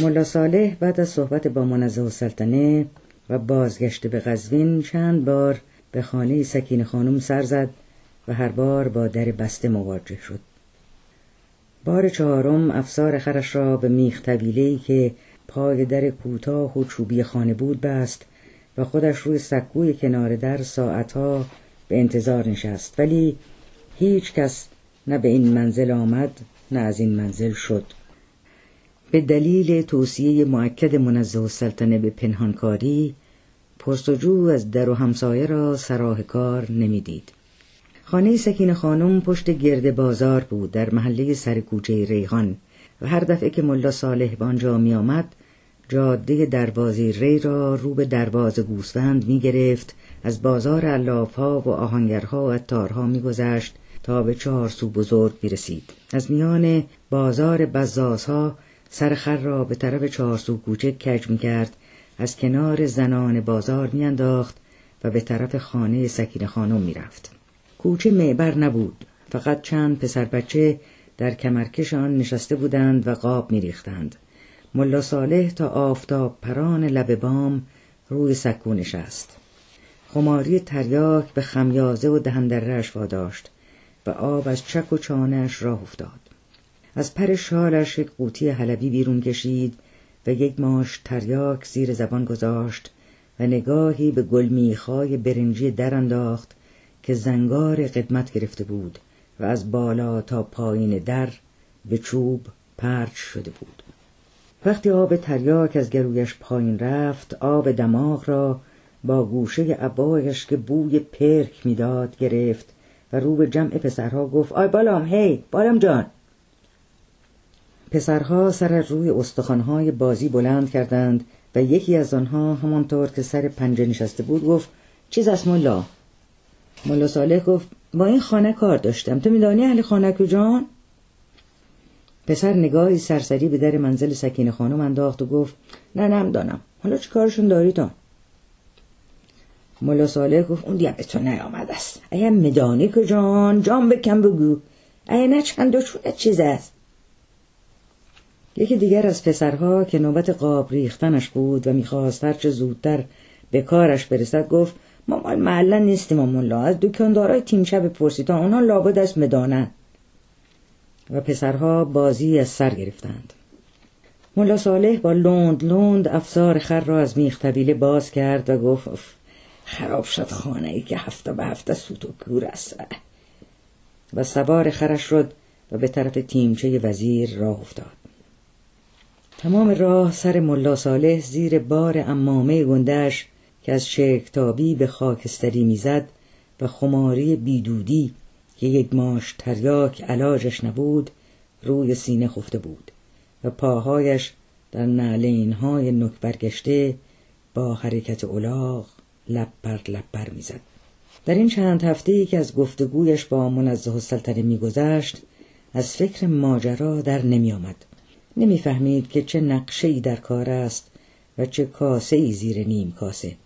ملا صالح بعد از صحبت با منزه السلطنه و بازگشت به قزوین چند بار به خانه سکین خانم سر زد و هر بار با در بسته مواجه شد. بار چهارم افسار خرش را به میخ طویله‌ای که پای در کوتاه و چوبی خانه بود بست و خودش روی سکوی کنار در ساعتها به انتظار نشست. ولی هیچ کس نه به این منزل آمد نه از این منزل شد. به دلیل توصیه معکد منزه السلطنه به پنهانکاری پرسجو از در و همسایه را سراح کار نمی‌دید. خانه سکین خانم پشت گرد بازار بود در محله سر کوچه ریحان و هر دفعه که ملا صالح به آنجا می آمد جاده دروازه ری را رو به دروازه گوسفند می گرفت از بازار علافها و آهنگرها و اتارها می گذشت تا به چهار سو بزرگ رسید. از میان بازار بزازها خر را به طرف چهارسو کوچک کج می کرد از کنار زنان بازار میانداخت و به طرف خانه سکین خانم می‌رفت. کوچه معبر نبود فقط چند پسر بچه در کمرکش آن نشسته بودند و قاب میریختند. ملا صالح تا آفتاب پران لب بام روی سکو نشست. خماری تریاک به خمیازه و دهندرش واداشت و آب از چک و چانهش راه افتاد. از پر شالش یک قوطی حلبی بیرون کشید و یک ماش تریاک زیر زبان گذاشت و نگاهی به گلمیخای برنجی در انداخت که زنگار قدمت گرفته بود و از بالا تا پایین در به چوب پرچ شده بود. وقتی آب تریاک از گرویش پایین رفت آب دماغ را با گوشه عبایش که بوی پرک می‌داد گرفت و رو به جمع پسرها گفت آی بالام هی بالام جان. پسرها سر روی استخوانهای بازی بلند کردند و یکی از آنها همانطور که سر پنجه نشسته بود گفت چیز از ملا؟ ملا صالح گفت با این خانه کار داشتم. تو میدانی اهل خانه جان پسر نگاهی سرسری به در منزل سکین خانم انداخت و گفت نه نم دانم. حالا چه کارشون داری تا؟ ملا صالح گفت اون دیگه تو نیامد است. اگه مدانی که جان جان بکن بگو. اگه نه چند چیز است؟ یکی دیگر از پسرها که نوبت قاب ریختنش بود و می‌خواست هرچه زودتر به کارش برسد گفت ما مال محله نیستیم ملا از دکاندارای تیمچه بپرسید تا اونا لابد است مدانن و پسرها بازی از سر گرفتند. ملا صالح با لوند لوند افسار خر را از میخ باز کرد و گفت خراب شد خانه ای که هفته به هفته سوت و کور است. و سوار خرش شد و به طرف تیمچه وزیر راه افتاد. تمام راه سر ملا صالح زیر بار امامه گندش که از شرکتابی به خاکستری می‌زد و خماری بیدودی که یک ماش تریاک علاجش نبود روی سینه خفته بود و پاهایش در نعلینهای نک برگشته با حرکت اولاغ لب بر لب بر می‌زد در این چند هفته که از گفتگویش با منزه السلطنه میگذشت از فکر ماجرا در نمی آمد. نمی‌فهمید که چه نقشه ای در کار است و چه کاسه ای زیر نیم کاسه.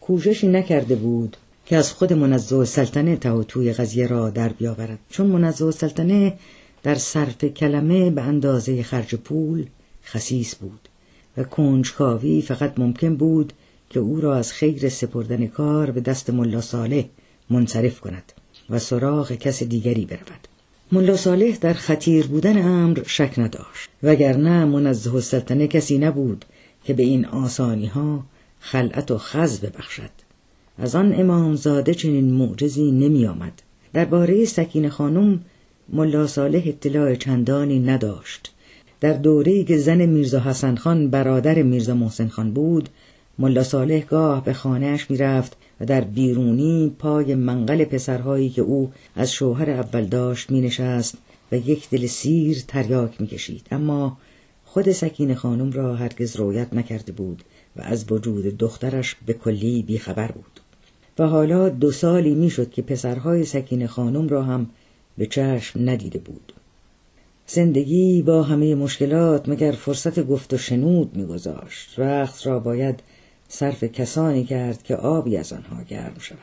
کوششی نکرده بود که از خود منزه سلطنه توی قضیه را در بیاورد. چون منزه سلطنه در صرف کلمه به اندازه خرج پول خسیس بود و کنجکاوی فقط ممکن بود که او را از خیر سپردن کار به دست ملا صالح منصرف کند و سراغ کس دیگری برود. ملا صالح در خطیر بودن امر شک نداشت وگرنه منزه السلطنه کسی نبود که به این آسانی ها خلعت و خز ببخشد. از آن امامزاده چنین معجزی نمی آمد درباره سکین خانم ملا صالح اطلاع چندانی نداشت. در دوره‌ای که زن میرزا حسن خان برادر میرزا محسن خان بود ملا صالح گاه به خانهاش می‌رفت و در بیرونی پای منقل پسرهایی که او از شوهر اول داشت می نشست و یک دل سیر تریاک می کشید. اما خود سکین خانم را هرگز رویت نکرده بود و از وجود دخترش به کلی بیخبر بود. و حالا دو سالی می‌شد که پسرهای سکین خانم را هم به چشم ندیده بود. زندگی با همه مشکلات مگر فرصت گفت و شنود میگذاشت؟ وقت را باید صرف کسانی کرد که آبی از آنها گرم شود.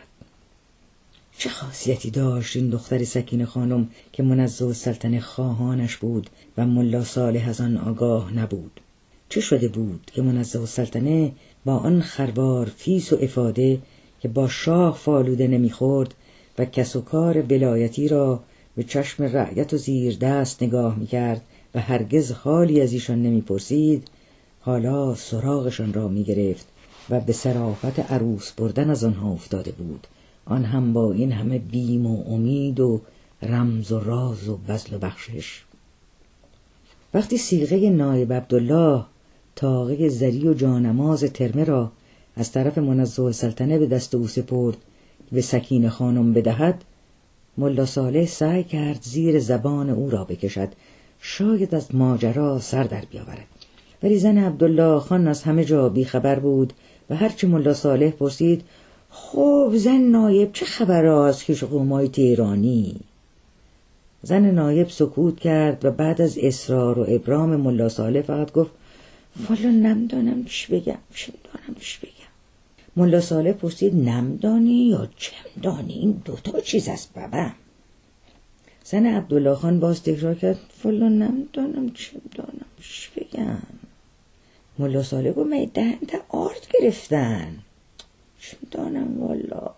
چه خاصیتی داشت این دختر سکین خانم که منزه سلطن خواهانش بود و ملا صالح از آن آگاه نبود. چه شده بود که منزه سلطنه با آن خروار فیس و افاده که با شاه فالوده نمی‌خورد و کس و کار ولایتی را به چشم رعیت و زیر دست نگاه می‌کرد و هرگز حالی از ایشان نمی‌پرسید حالا سراغشان را می‌گرفت و به صرافت عروس بردن از آنها افتاده بود. آن هم با این همه بیم و امید و رمز و راز و بزل و بخشش. وقتی سیغه نایب عبدالله تاقه زری و جانماز ترمه را از طرف منزه سلطنه به دست او سپرد به سکین خانم بدهد ملا صالح سعی کرد زیر زبان او را بکشد. شاید از ماجرا سر در بیاورد. ولی زن عبدالله خان از همه جا بیخبر بود و هرچه ملا صالح پرسید خب زن نایب چه خبر از کش قومای تهرانی؟ زن نایب سکوت کرد و بعد از اصرار و ابرام ملا صالح فقط گفت والا نمدانم چی بگم چی دانم چی بگم؟ ملا صالح پرسید نمدانی یا چمدانی این دوتا چیز است بابا. زن عبدالله خان باز تکرار کرد والا نمدانم چمدانم چی بگم؟ ملا صالح گفت می دهنده آرد گرفتن. چمدانم والا.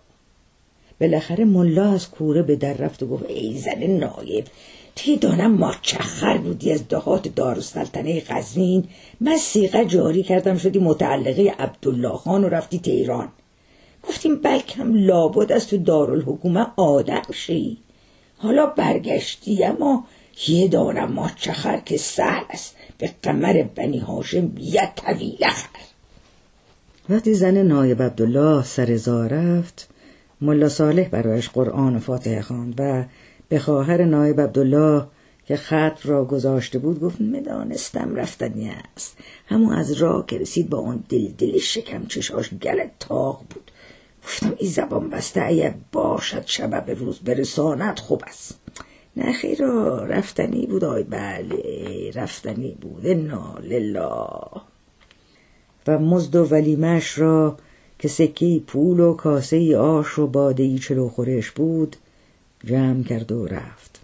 بالاخره ملا از کوره به در رفت و گفت ای زن نایب تی دانم ما چخر بودی از دهات دارالسلطنه قزوین من سیغه جاری کردم شدی متعلقه عبدالله خان و رفتی تهران. گفتیم بلکم لابد از تو دارالحکومه آدم شی. حالا برگشتی اما یه دانم ما چخر که سهل است. به قمر بنی هاشم یه طویله خر وقتی زن نایب عبدالله سر رفت ملا صالح برایش قرآن و فاتحه خواند و به خواهر نایب عبدالله که خط را گذاشته بود گفت می‌دانستم رفتنی است. همون از راه که رسید با اون دل دل شکم چشاش گل تاق بود. گفتم این زبان بسته اگه باشد شب به روز برساند خوب است. نه خیرا رفتنی بود آی بله رفتنی بود انا لله و مزد و ولیمش را که سکی پول و کاسه آش و باده ای چلو خورش بود جمع کرد و رفت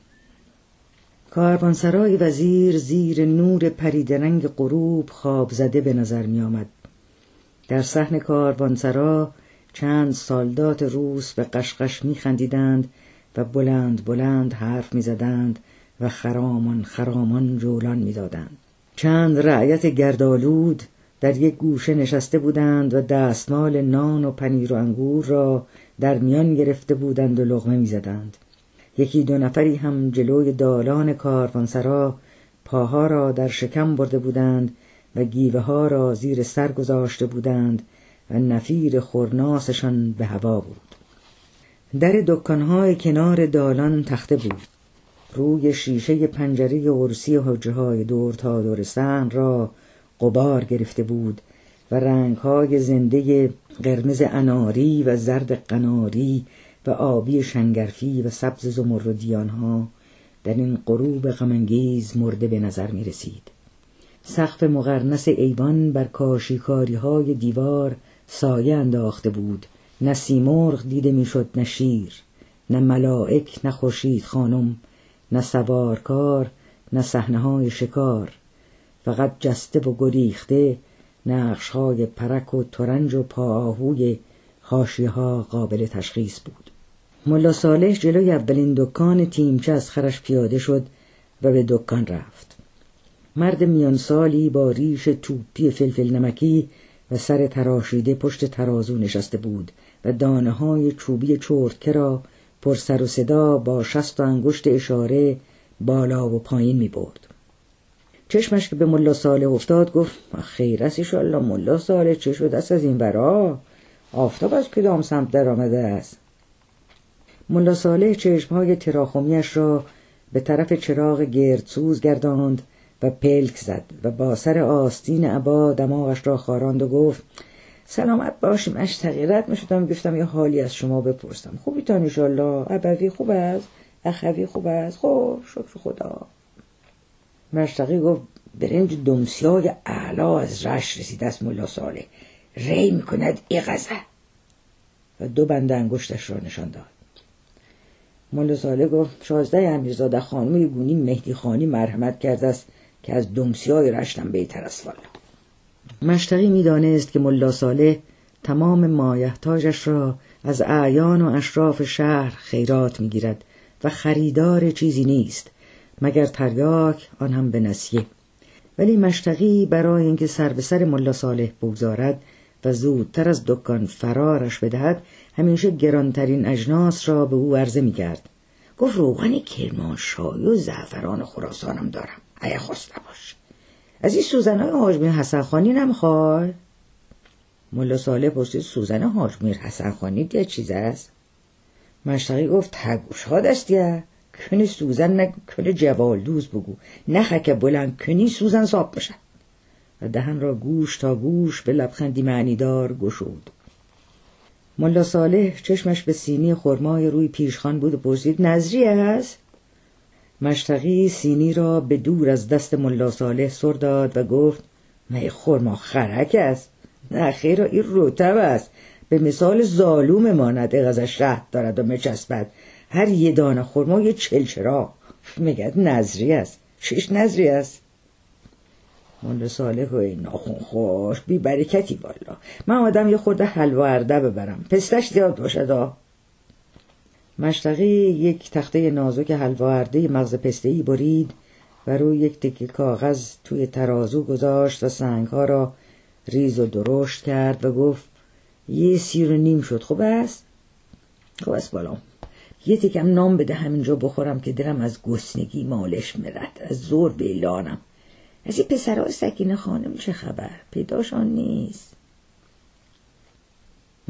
کاروانسرای وزیر زیر نور پریدرنگ غروب خواب زده به نظر می آمد. در صحن کاروانسرا چند سالدات روس به قشقش می خندیدند و بلند بلند حرف می زدند و خرامان خرامان جولان می دادند. چند رعیت گردالود در یک گوشه نشسته بودند و دستمال نان و پنیر و انگور را در میان گرفته بودند و لغمه می زدند. یکی دو نفری هم جلوی دالان کاروانسرا پاها را در شکم برده بودند و گیوه ها را زیر سر گذاشته بودند و نفیر خورناسشان به هوا بود در دکانهای کنار دالان تخته بود روی شیشه پنجره عرسی حجه های دور تا دور سن را قبار گرفته بود و رنگهای زنده قرمز اناری و زرد قناری و آبی شنگرفی و سبز زمردیان ها در این غروب غمانگیز مرده به نظر می رسید. سقف مقرنس ایوان بر کاشیکاری های دیوار سایه انداخته بود نه سیمرغ دیده می‌شد نه شیر نه ملائک نه خورشید خانم نه سوارکار نه صحنه های شکار. فقط جسته و گریخته نقش های پرک و ترنج و پاهوی خاشیه ها قابل تشخیص بود. ملا صالح جلوی اولین دکان تیمچه از خرش پیاده شد و به دکان رفت. مرد میان سالی با ریش توپی فلفل نمکی و سر تراشیده پشت ترازو نشسته بود. و دانه های چوبی چرتکه را پر سر و صدا با شست و انگشت اشاره بالا و پایین می برد. چشمش که به ملا صالح افتاد گفت خیر است ایشالله ملا صالح چه شد؟ است از این برا آفتاب از کدام سمت در آمده است؟ ملا صالح چشمهای تراخمیش را به طرف چراغ گردسوز گرداند و پلک زد و با سر آستین عبا دماغش را خاراند و گفت سلامت باشیم اش تغییرت می شدم گفتم یه حالی از شما بپرسم. خوبی تا انشالله عبوی خوب است؟ اخوی خوب است؟ خب شکر خدا. مشتقی گفت برنج دمسیای اعلا از رش رسید از ملا صالح. ری می‌کند ای غزه. و دو بنده انگشتش را نشان داد. ملا ساله گفت شازده امیرزاده خانم گونی مهدی خانی مرحمت کرده است که از دمسی های رشتم بهتر است والا. مشتقی می‌دانست که ملا صالح تمام مایحتاجش را از اعیان و اشراف شهر خیرات می‌گیرد و خریدار چیزی نیست مگر تریاک آن هم به نسیه ولی مشتقی برای اینکه سر به سر ملا صالح بگذارد و زودتر از دکان فرارش بدهد همیشه گرانترین اجناس را به او عرضه می کرد. گفت روغن کرمانشاهی و زعفران خراسانم دارم اگه خواست نباش از این سوزنهای حاجمیر حسن خانی نمی‌خوای؟ ملا صالح پرسید سوزن حاجمیر حسن خانی دیگه چیز است؟ مشتقی گفت تگوش ها دستیه کنی سوزن نگو کنی جوالدوز بگو. نخه که بلند کنی سوزن صاحب باشد و دهن را گوش تا گوش به لبخندی معنیدار گشود. ملا صالح چشمش به سینی خرمای روی پیشخان بود و پرسید نظریه هست؟ مشتقی سینی را به دور از دست ملا صالح سر داد و گفت می خورما خرک است. نه خیر این روتب است. به مثال زالوم ماند ازش شهد دارد و مچسبد هر یه دانه خورما یه چلچرا. میگد نظری است. شش نظری است؟ ملا صالح و ناخون خوش بی برکتی والا. من آدم یه خورده حلوا ارده ببرم پستش زیاد باشد مشتقی یک تخته نازک حلوارده مغز پستهی برید و روی یک تکه کاغذ توی ترازو گذاشت و سنگها را ریز و درشت کرد و گفت یه سیر و نیم شد خوب است؟ خوب است بالا. یه تکم نام بده همینجا بخورم که دلم از گسنگی مالش مرد از زور بیلانم. از این پسرها سکینه خانم چه خبر پیداشان نیست.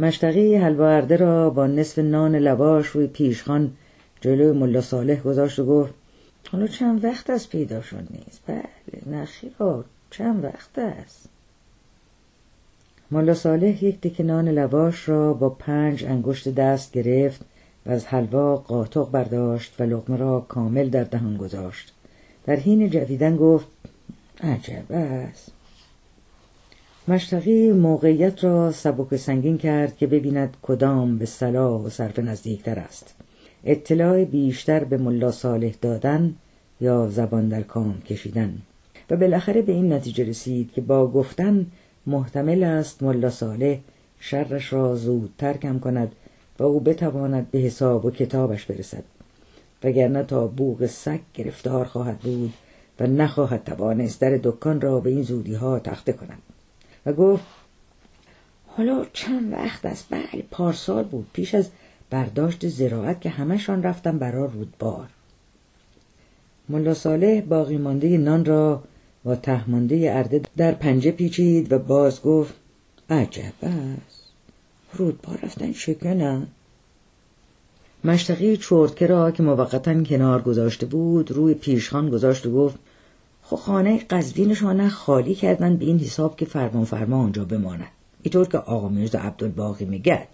مشتقی حلوارده را با نصف نان لواش روی پیشخان جلوی ملا صالح گذاشت و گفت حالا چند وقت از پیداشون نیست؟ بله نخیرا چند وقت است؟ ملا صالح یک تکه نان لواش را با پنج انگشت دست گرفت و از حلوا قاطق برداشت و لغمه را کامل در دهان گذاشت. در حین جویدن گفت عجب است. مشتقی موقعیت را سبک سنگین کرد که ببیند کدام به صلاح و صرف نزدیکتر است. اطلاع بیشتر به ملا صالح دادن یا زبان در کام کشیدن. و بالاخره به این نتیجه رسید که با گفتن محتمل است ملا صالح شرش را زودتر کم کند و او بتواند به حساب و کتابش برسد. وگرنه تا بوغ سگ گرفتار خواهد بود و نخواهد توانست در دکان را به این زودی ها تخته کند. و گفت حالا چند وقت است؟ بله پارسال بود پیش از برداشت زراعت که همشان رفتم برا رودبار. ملا صالح باقی مانده نان را با تهمانده ارده در پنجه پیچید و باز گفت عجب است رودبار رفتن شکنن. مشتقی چورتکه را که موقتا کنار گذاشته بود روی پیشخان گذاشت و گفت خب خانه قزوینشان خالی کردن به این حساب که فرمان فرما آنجا بماند. اینطور که آقا میرزا عبدالباقی میگه.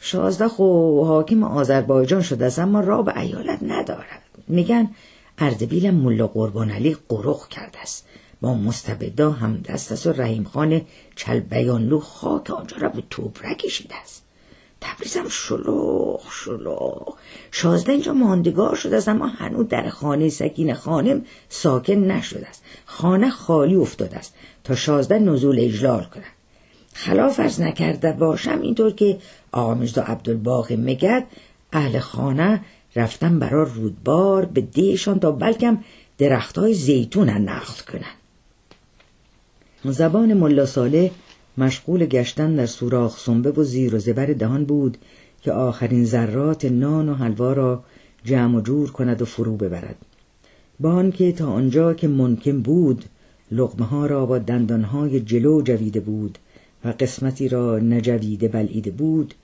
شازده خو حاکم آذربایجان شده است اما را به ایالت ندارد. میگن اردبیل ملا قربان علی قرخ کرده است. با مستبدا هم دست است و رحیم خان چلبیانلو خاک آنجا را به توبره کشیده است. تبریزم. شلوغ شلوغ. شازده اینجا ماندگار شده است اما هنوز در خانه سکین خانم ساکن نشده است. خانه خالی افتاده است تا شازده نزول اجلال کند. خلاف ارز نکرده باشم اینطور که آقا میرزا عبدالباقی میگد اهل خانه رفتن برا رودبار به دیشان تا بلکم درخت های زیتون نخت کنن زبان ملا صالح مشغول گشتن در سوراخ سنبه و زیر و زبر دهان بود که آخرین ذرات نان و حلوا را جمع و جور کند و فرو ببرد. با آنکه تا آنجا که ممکن بود لقمه ها را با دندانهای جلو جویده بود و قسمتی را نجویده بلعیده بود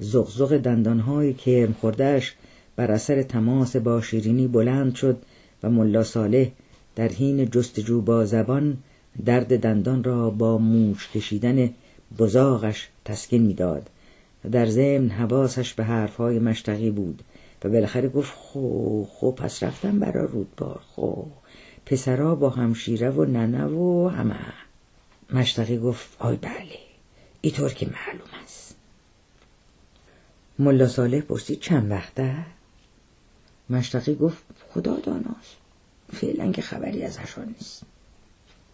زغزغ دندانهای کرم خوردهش بر اثر تماس با شیرینی بلند شد و ملا صالح در حین جستجو با زبان درد دندان را با موش کشیدن بزاغش تسکین می‌داد. و در ضمن حواسش به حرفهای مشتقی بود و بالاخره گفت خو خو پس رفتم برا رودبار. خو پسرا با همشیره و ننه و همه. مشتقی گفت آی بله اینطور که معلوم است. ملا صالح پرسید چند وقته؟ مشتقی گفت خدا داناست فعلا که خبری از نیست.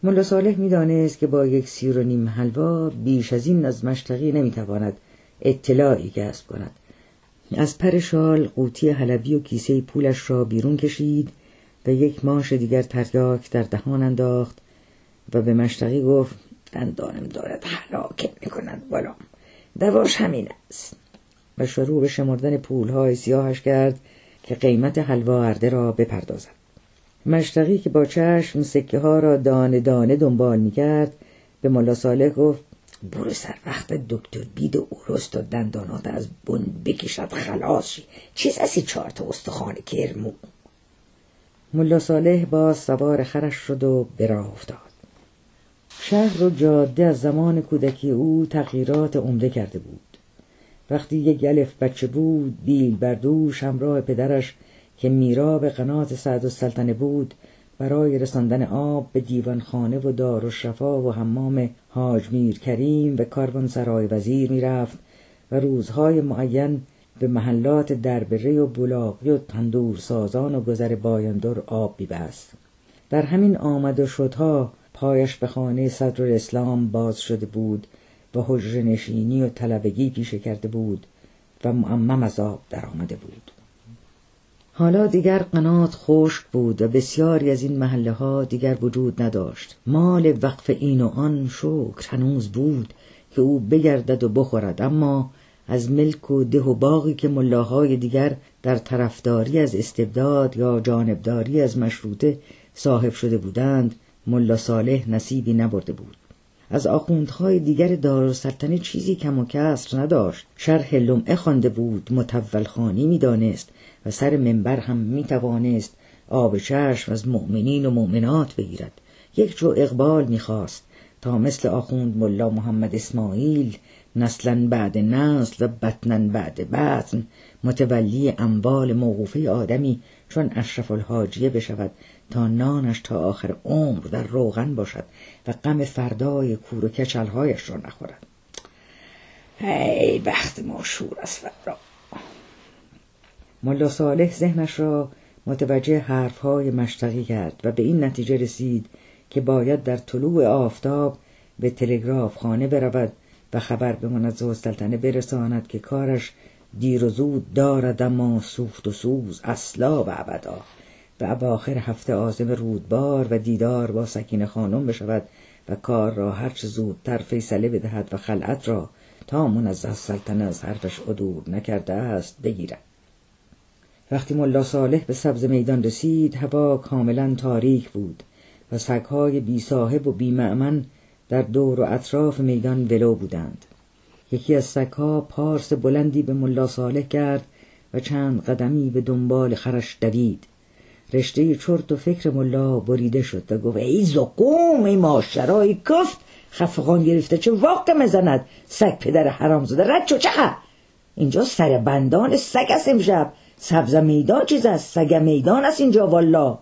ملا صالح می‌دانست که با یک سیر و نیم حلوا بیش از این از مشتقی نمی‌تواند اطلاعی کسب کند. از پر شال قوطی حلبی و کیسه پولش را بیرون کشید و یک ماش دیگر تریاک در دهان انداخت و به مشتقی گفت دندانم دارد حلاکه می‌کند بالا. دواش همین است. و شروع به شمردن پولهای سیاهش کرد که قیمت حلوا ارده را بپردازد. مشتقی که با چشم سکه ها را دانه دانه دنبال می‌کرد به ملا صالح گفت برو سر وقت دکتر بید اورست و دندانات از بن بکشد خلاص شی. چیز اسی چهار تا استخوان کرمو؟ ملا صالح با سوار خرش شد و به راه افتاد. شهر و جاده از زمان کودکی او تغییرات عمده کرده بود. وقتی یک الف بچه بود بیل بردوش همراه پدرش که میراب قنات سعد السلطنه بود برای رساندن آب به دیوانخانه و دار و شفا و حمام حاج میر کریم و کاروان سرای وزیر می‌رفت و روزهای معین به محلات دربره و بلاقی و تندور سازان و گذر بایندر آب بیبست در همین آمد و شدها پایش به خانه صدر الاسلام باز شده بود و حجر نشینی و طلبگی پیشه کرده بود و معمم از آب در آمده بود. حالا دیگر قنات خشک بود و بسیاری از این محله ها دیگر وجود نداشت. مال وقف این و آن شکر هنوز بود که او بگردد و بخورد اما از ملک و ده و باقی که ملاهای دیگر در طرفداری از استبداد یا جانبداری از مشروطه صاحب شده بودند ملا صالح نصیبی نبرده بود. از آخوندهای دیگر دارالسلطنه چیزی کم و کسر نداشت. شرح لمعه خوانده بود متول خانی می‌دانست و سر منبر هم می توانست آب چشم از مؤمنین و مؤمنات بگیرد. یک جو اقبال می‌خواست تا مثل آخوند ملا محمد اسماعیل نسلا بعد نسل و بطنا بعد بطن متولی اموال موقوفه آدمی چون اشرف الحاجیه بشود تا نانش تا آخر عمر در روغن باشد و غم فردای کور و کچلهایش را نخورد. ای بخت مشهور از فردا ملا صالح ذهنش را متوجه حرفهای مشتقی کرد و به این نتیجه رسید که باید در طلوع آفتاب به تلگراف خانه برود و خبر به منزه السلطنه برساند که کارش دیر و زود دارد اما سوخت و سوز اصلا و ابدا. و اواخر هفته آزم رودبار و دیدار با سکین خانم بشود و کار را هرچه زودتر فیصله بدهد و خلعت را تا منزه السلطنه از حرفش عدور نکرده است بگیرد. وقتی ملا صالح به سبز میدان رسید هوا کاملا تاریک بود و سگهای بی صاحب و بی معمن در دور و اطراف میدان ولو بودند. یکی از سگها پارس بلندی به ملا صالح کرد و چند قدمی به دنبال خرش دوید. رشته چرت و فکر ملا بریده شد و گفت ای زقوم ای ماشرای کفت خفقان گرفته چه واقع مزند سگ پدر حرام زده رد چه اینجا سر بندان سگ است امشب. سبز میدان چیز است؟ سگ میدان است اینجا والا